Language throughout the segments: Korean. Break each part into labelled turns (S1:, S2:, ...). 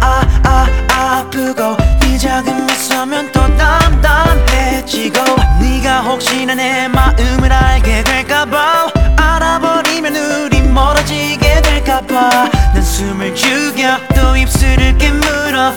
S1: 아 아 아프고 네 작은 미소면 또 담담해지고 네가 혹시나 내 마음을 알게 될까봐. 알아버리면 우리 멀어지게 될까봐. 난 숨을 죽여 또 입술을 깨물어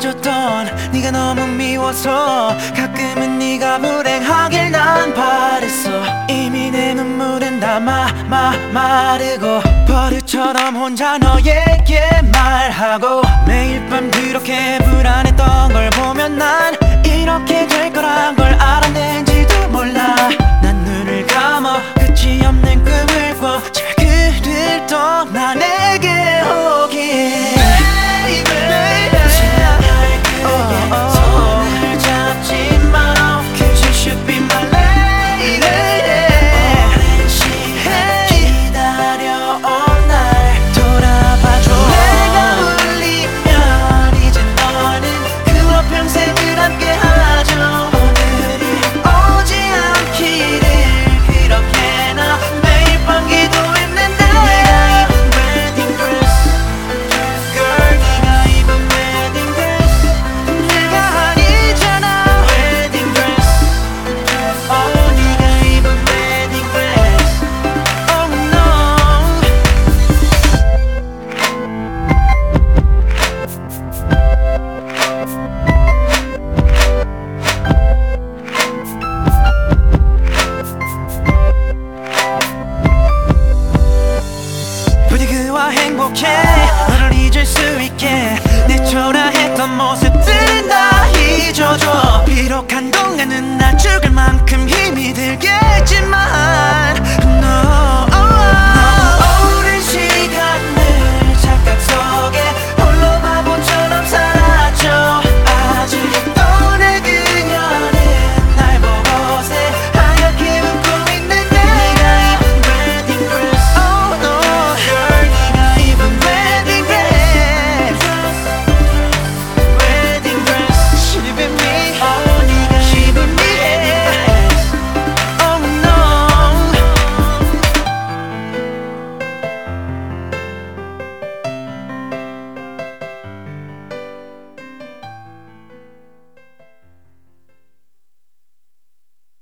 S1: 몰라줬던 네가 너무 미워서 가끔은 네가 불행하길 난 바랬어. 이미 내 눈물은 다 마, 마, 마르고 버릇처럼 혼자 너에게 말하고 매일 밤 그렇게 불안했던 걸 보면 난 이렇게 될 거란 걸 Oh.